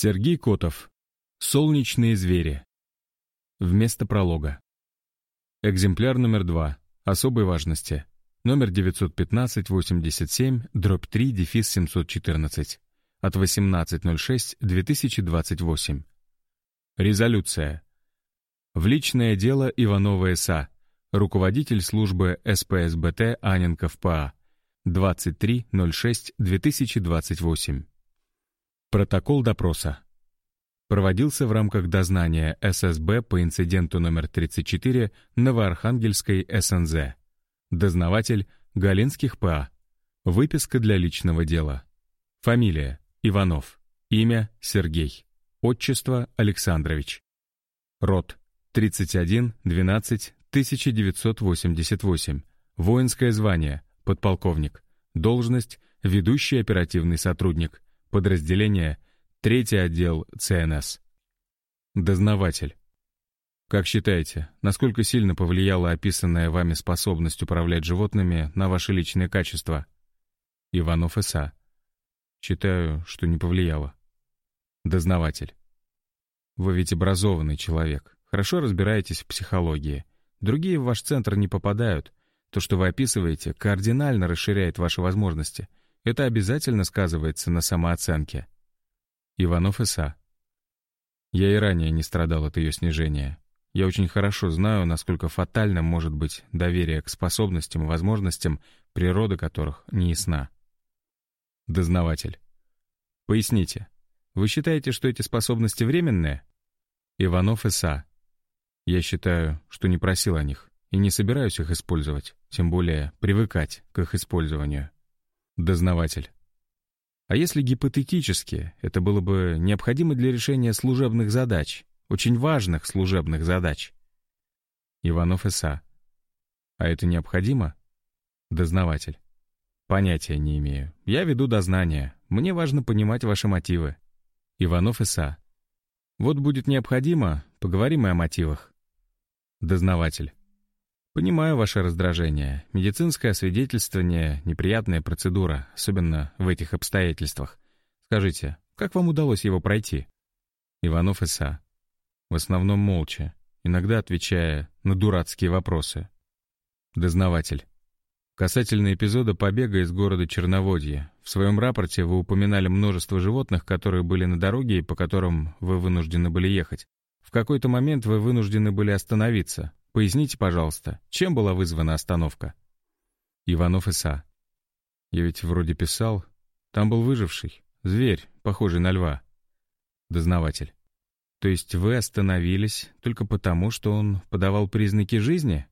Сергей Котов. Солнечные звери. Вместо пролога. Экземпляр номер два. Особой важности. Номер 915-87, дробь 3, дефис 714. От 18.06.2028. Резолюция. В личное дело Иванова С.А. Руководитель службы СПСБТ Аненков П.А. 23.06.2028. Протокол допроса. Проводился в рамках дознания ССБ по инциденту номер 34 Новоархангельской СНЗ. Дознаватель Галинских ПА. Выписка для личного дела. Фамилия Иванов. Имя Сергей. Отчество Александрович. Род 31 12 1988. Воинское звание подполковник. Должность ведущий оперативный сотрудник. Подразделение Третий отдел ЦНС. Дознаватель. Как считаете, насколько сильно повлияла описанная вами способность управлять животными на ваши личные качества? Иванов ИСА. Считаю, что не повлияло. Дознаватель. Вы ведь образованный человек, хорошо разбираетесь в психологии. Другие в ваш центр не попадают. То, что вы описываете, кардинально расширяет ваши возможности. Это обязательно сказывается на самооценке. Иванов ИСА. Я и ранее не страдал от ее снижения. Я очень хорошо знаю, насколько фатальным может быть доверие к способностям и возможностям, природа которых не ясна. Дознаватель. Поясните, вы считаете, что эти способности временные? Иванов ИСА. Я считаю, что не просил о них и не собираюсь их использовать, тем более привыкать к их использованию. Дознаватель. А если гипотетически, это было бы необходимо для решения служебных задач, очень важных служебных задач? Иванов ИСА. А это необходимо? Дознаватель. Понятия не имею. Я веду дознание. Мне важно понимать ваши мотивы. Иванов ИСА. Вот будет необходимо, поговорим и о мотивах. Дознаватель. Понимаю ваше раздражение. Медицинское освидетельствование — неприятная процедура, особенно в этих обстоятельствах. Скажите, как вам удалось его пройти? Иванов ИСА. В основном молча, иногда отвечая на дурацкие вопросы. Дознаватель. Касательно эпизода побега из города Черноводье. В своем рапорте вы упоминали множество животных, которые были на дороге и по которым вы вынуждены были ехать. В какой-то момент вы вынуждены были остановиться. Поясните, пожалуйста, чем была вызвана остановка? Иванов Иса. Я ведь вроде писал. Там был выживший. Зверь, похожий на льва. Дознаватель. То есть вы остановились только потому, что он подавал признаки жизни?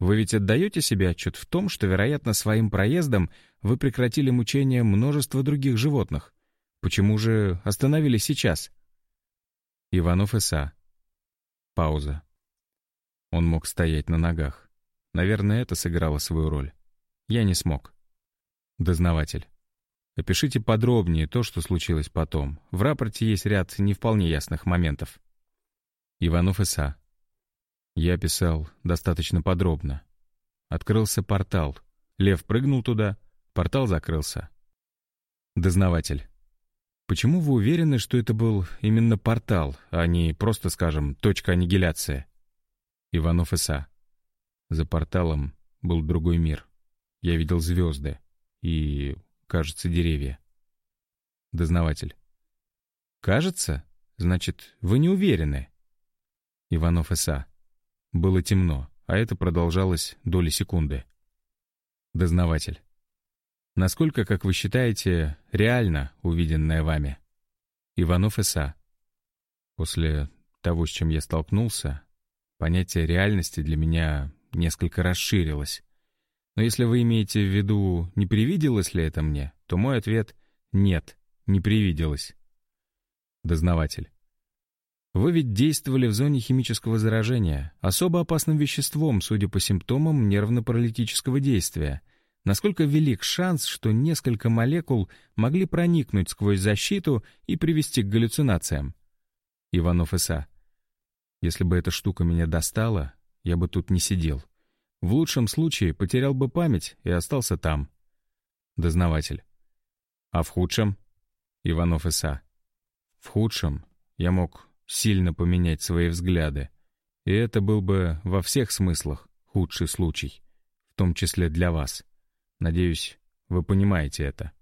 Вы ведь отдаете себе отчет в том, что, вероятно, своим проездом вы прекратили мучения множества других животных. Почему же остановились сейчас? Иванов Иса. Пауза. Он мог стоять на ногах. Наверное, это сыграло свою роль. Я не смог. Дознаватель. Опишите подробнее то, что случилось потом. В рапорте есть ряд не вполне ясных моментов. Иванов ИСА. Я писал достаточно подробно. Открылся портал. Лев прыгнул туда, портал закрылся. Дознаватель. Почему вы уверены, что это был именно портал, а не просто, скажем, точка аннигиляции? Иванов ИСА. За порталом был другой мир. Я видел звезды и, кажется, деревья. Дознаватель. «Кажется? Значит, вы не уверены?» Иванов ИСА. Было темно, а это продолжалось доли секунды. Дознаватель. Насколько, как вы считаете, реально увиденное вами? Иванов ИСА. После того, с чем я столкнулся, понятие реальности для меня несколько расширилось. Но если вы имеете в виду, не привиделось ли это мне, то мой ответ — нет, не привиделось. Дознаватель. Вы ведь действовали в зоне химического заражения, особо опасным веществом, судя по симптомам нервно-паралитического действия. Насколько велик шанс, что несколько молекул могли проникнуть сквозь защиту и привести к галлюцинациям? Иванов ИСА. Если бы эта штука меня достала, я бы тут не сидел. В лучшем случае потерял бы память и остался там. Дознаватель. А в худшем? Иванов ИСА. В худшем я мог сильно поменять свои взгляды, и это был бы во всех смыслах худший случай, в том числе для вас. Надеюсь, вы понимаете это.